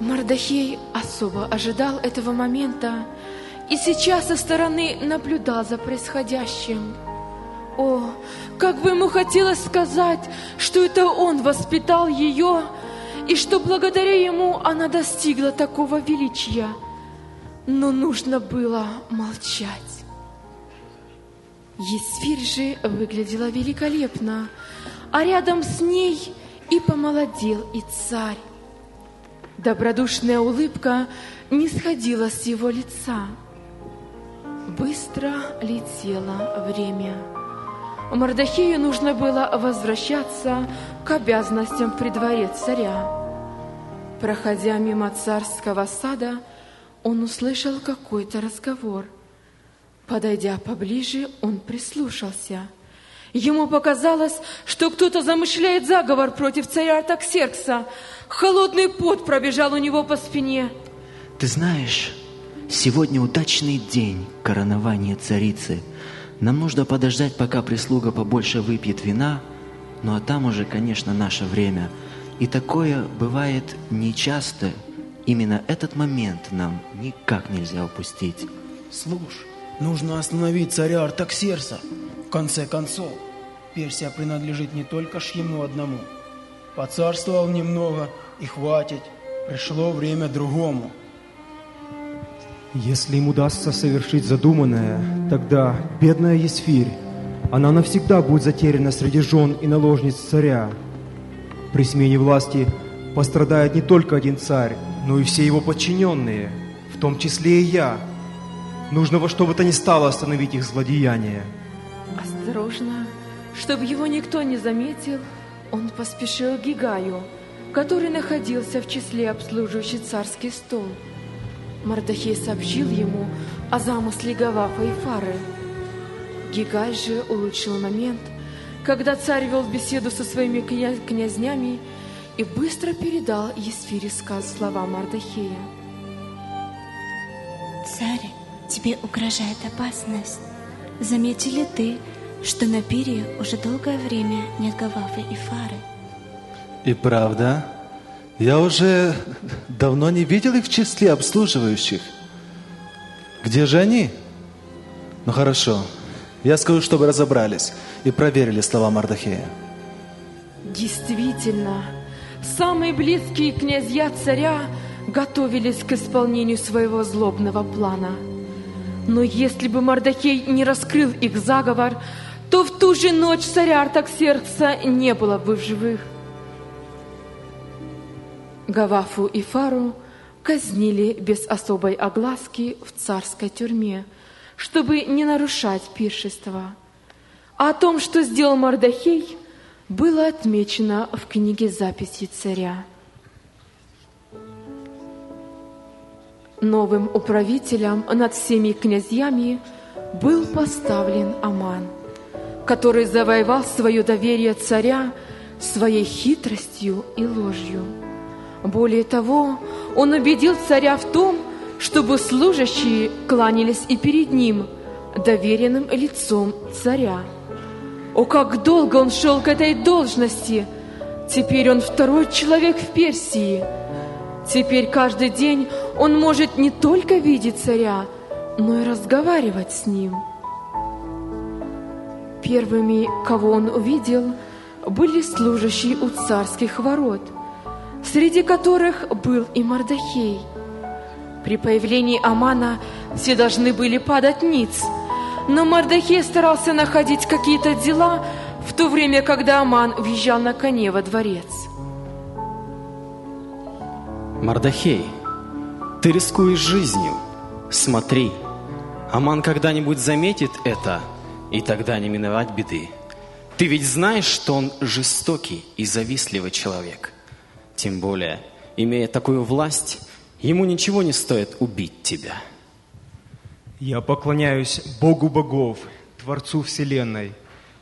Мардахей особо ожидал этого момента и сейчас со стороны наблюдал за происходящим. О, как бы ему хотелось сказать, что это он воспитал ее, и что благодаря ему она достигла такого величия. Но нужно было молчать. Есфирь же выглядела великолепно, а рядом с ней и помолодел и царь. Добродушная улыбка не сходила с его лица. Быстро летело время. Мордахею нужно было возвращаться к обязанностям при дворе царя. Проходя мимо царского сада, он услышал какой-то разговор. Подойдя поближе, он прислушался. Ему показалось, что кто-то замышляет заговор против царя Артаксеркса. Холодный пот пробежал у него по спине. Ты знаешь, сегодня удачный день коронования царицы. Нам нужно подождать, пока прислуга побольше выпьет вина, ну а там уже, конечно, наше время. И такое бывает нечасто. Именно этот момент нам никак нельзя упустить. Слушай, нужно остановить царя Артаксерса. В конце концов, Персия принадлежит не только ж ему одному. Поцарствовал немного, и хватит. Пришло время другому. Если им удастся совершить задуманное, тогда бедная Есфирь, она навсегда будет затеряна среди жен и наложниц царя. При смене власти пострадает не только один царь, но и все его подчиненные, в том числе и я. Нужно во что бы то ни стало остановить их злодеяние. Осторожно, чтобы его никто не заметил, он поспешил к Гигаю, который находился в числе обслуживающий царский стол. Мардахей сообщил ему о замысле Гавафа и Фары. Гигай же улучшил момент, когда царь вел беседу со своими кня князнями и быстро передал Есфире сказ слова Мардахея. Царь, тебе угрожает опасность. Заметил ли ты, что на пире уже долгое время нет Гавафы и Фары? И правда, я уже давно не видел их в числе обслуживающих. Где же они? Ну хорошо, я скажу, чтобы разобрались и проверили слова Мардахея. Действительно, самые близкие князья царя готовились к исполнению своего злобного плана. Но если бы Мардахей не раскрыл их заговор, то в ту же ночь царя Артаксеркса не было бы в живых. Гавафу и Фару казнили без особой огласки в царской тюрьме, чтобы не нарушать пиршество. А о том, что сделал Мардахей, было отмечено в книге записи царя. Новым управителем над всеми князьями был поставлен Аман, который завоевал свое доверие царя своей хитростью и ложью. Более того, он убедил царя в том, чтобы служащие кланялись и перед ним, доверенным лицом царя. О, как долго он шел к этой должности! Теперь он второй человек в Персии. Теперь каждый день он может не только видеть царя, но и разговаривать с ним. Первыми, кого он увидел, были служащие у царских ворот – среди которых был и Мардахей. При появлении Амана все должны были падать ниц, но Мардахей старался находить какие-то дела в то время, когда Аман въезжал на коне во дворец. Мардахей, ты рискуешь жизнью. Смотри, Аман когда-нибудь заметит это, и тогда не миновать беды. Ты ведь знаешь, что он жестокий и завистливый человек. Тем более, имея такую власть, ему ничего не стоит убить тебя. Я поклоняюсь Богу богов, Творцу Вселенной,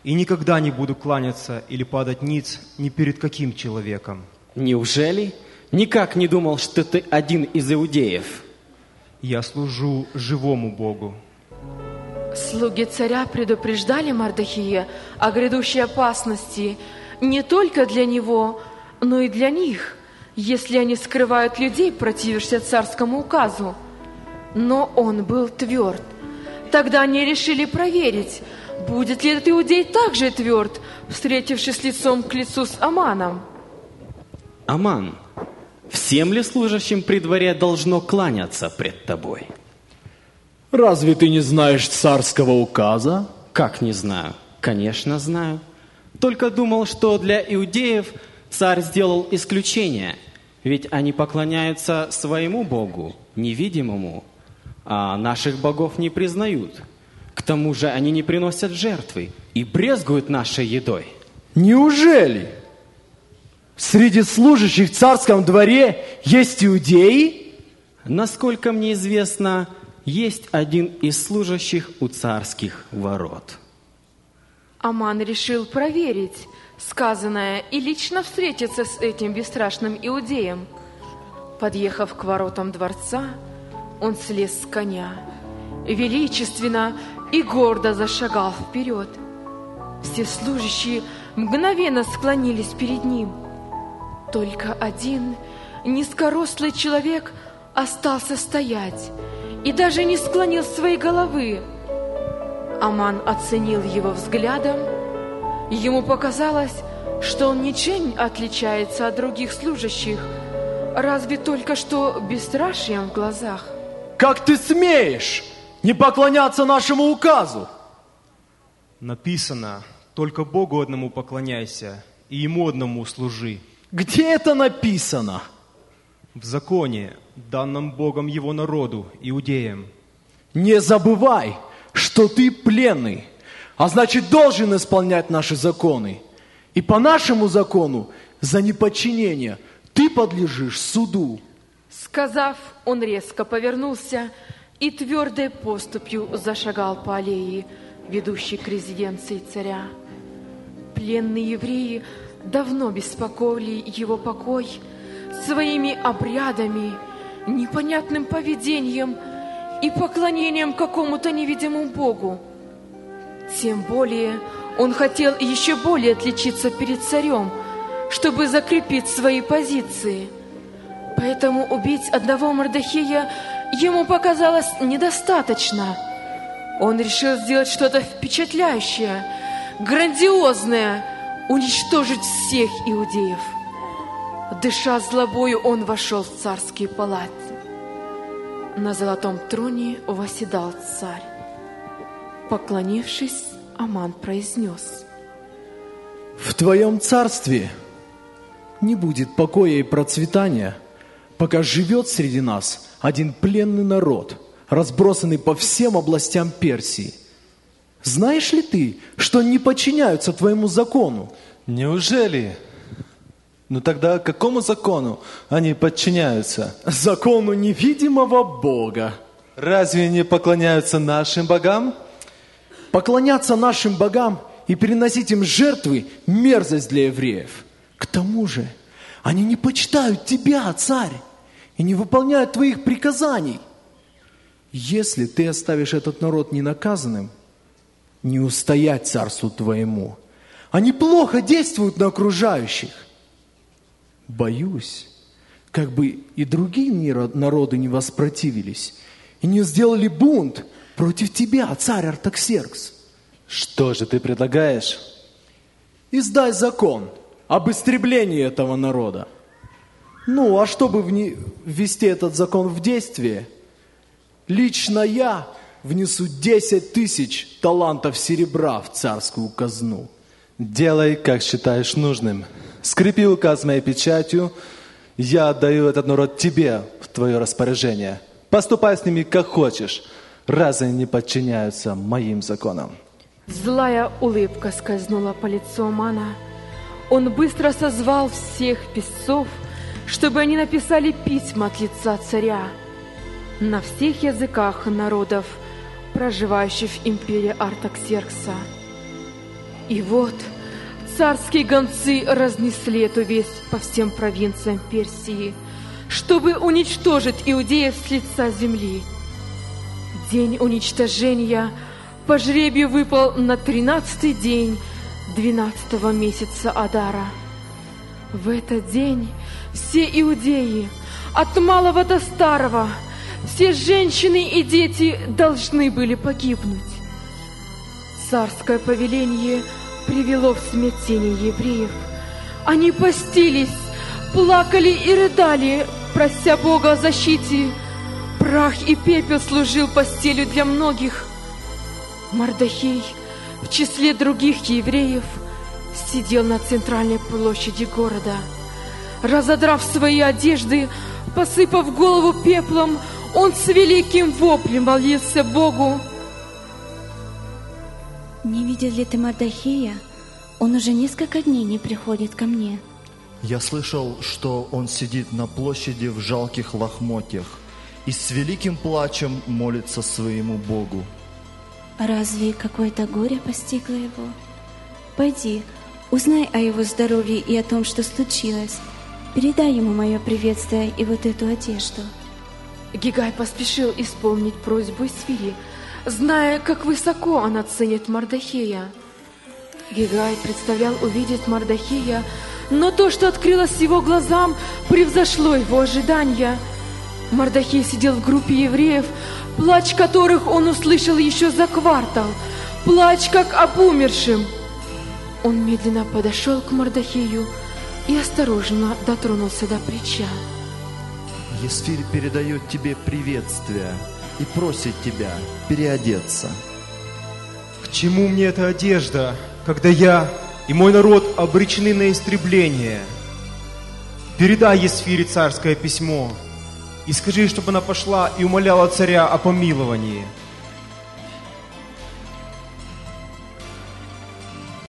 и никогда не буду кланяться или падать ниц ни перед каким человеком. Неужели? Никак не думал, что ты один из иудеев. Я служу живому Богу. Слуги царя предупреждали Мардахия о грядущей опасности не только для него, но и для них, если они скрывают людей, противившихся царскому указу. Но он был тверд. Тогда они решили проверить, будет ли этот иудей также тверд, встретившись лицом к лицу с Аманом. Аман, всем ли служащим при дворе должно кланяться пред тобой? Разве ты не знаешь царского указа? Как не знаю? Конечно, знаю. Только думал, что для иудеев царь сделал исключение, ведь они поклоняются своему Богу, невидимому, а наших богов не признают. К тому же они не приносят жертвы и брезгуют нашей едой. Неужели? Среди служащих в царском дворе есть иудеи? Насколько мне известно, есть один из служащих у царских ворот. Аман решил проверить сказанное и лично встретиться с этим бесстрашным иудеем. Подъехав к воротам дворца, он слез с коня, величественно и гордо зашагал вперед. Все служащие мгновенно склонились перед ним. Только один низкорослый человек остался стоять и даже не склонил своей головы. Аман оценил его взглядом. Ему показалось, что он ничем не отличается от других служащих, разве только что бесстрашием в глазах. Как ты смеешь не поклоняться нашему указу? Написано, только Богу одному поклоняйся и Ему одному служи. Где это написано? В законе, данном Богом Его народу, иудеям. Не забывай, что ты пленный, а значит должен исполнять наши законы. И по нашему закону за неподчинение ты подлежишь суду. Сказав, он резко повернулся и твердой поступью зашагал по аллее, ведущей к резиденции царя. Пленные евреи давно беспокоили его покой своими обрядами, непонятным поведением и поклонением какому-то невидимому Богу. Тем более он хотел еще более отличиться перед царем, чтобы закрепить свои позиции. Поэтому убить одного Мордахея ему показалось недостаточно. Он решил сделать что-то впечатляющее, грандиозное, уничтожить всех иудеев. Дыша злобою, он вошел в царские палаты. На золотом троне восседал царь. Поклонившись, Аман произнес. В твоем царстве не будет покоя и процветания, пока живет среди нас один пленный народ, разбросанный по всем областям Персии. Знаешь ли ты, что они не подчиняются твоему закону? Неужели? Ну тогда какому закону они подчиняются? Закону невидимого Бога. Разве не поклоняются нашим богам? Поклоняться нашим богам и переносить им жертвы – мерзость для евреев. К тому же, они не почитают тебя, царь, и не выполняют твоих приказаний. Если ты оставишь этот народ ненаказанным, не устоять царству твоему. Они плохо действуют на окружающих. Боюсь, как бы и другие народы не воспротивились и не сделали бунт против тебя, царь Артаксеркс. Что же ты предлагаешь? Издай закон об истреблении этого народа. Ну, а чтобы ввести этот закон в действие, лично я внесу 10 тысяч талантов серебра в царскую казну. Делай, как считаешь нужным. Скрепи указ моей печатью, я отдаю этот народ тебе в твое распоряжение. Поступай с ними, как хочешь. Разве не подчиняются моим законам? Злая улыбка скользнула по лицу Мана. Он быстро созвал всех писцов, чтобы они написали письма от лица царя на всех языках народов, проживающих в империи Артаксеркса. И вот – Царские гонцы разнесли эту весть по всем провинциям Персии, чтобы уничтожить иудеев с лица земли. День уничтожения по жребию выпал на тринадцатый день двенадцатого месяца Адара. В этот день все иудеи, от малого до старого, все женщины и дети должны были погибнуть. Царское повеление привело в смятение евреев. Они постились, плакали и рыдали, прося Бога о защите. Прах и пепел служил постелью для многих. Мардахей в числе других евреев сидел на центральной площади города. Разодрав свои одежды, посыпав голову пеплом, он с великим воплем молился Богу. Не видел ли ты Мардахея? Он уже несколько дней не приходит ко мне. Я слышал, что он сидит на площади в жалких лохмотьях и с великим плачем молится своему Богу. Разве какое-то горе постигло его? Пойди, узнай о его здоровье и о том, что случилось. Передай ему мое приветствие и вот эту одежду. Гигай поспешил исполнить просьбу Свири, зная, как высоко она ценит Мардахея. Гигай представлял увидеть Мардахея, но то, что открылось его глазам, превзошло его ожидания. Мардахей сидел в группе евреев, плач которых он услышал еще за квартал, плач как об умершем. Он медленно подошел к Мардахею и осторожно дотронулся до плеча. Есфирь передает тебе приветствие и просит тебя переодеться. К чему мне эта одежда, когда я и мой народ обречены на истребление? Передай Есфире царское письмо и скажи, чтобы она пошла и умоляла царя о помиловании –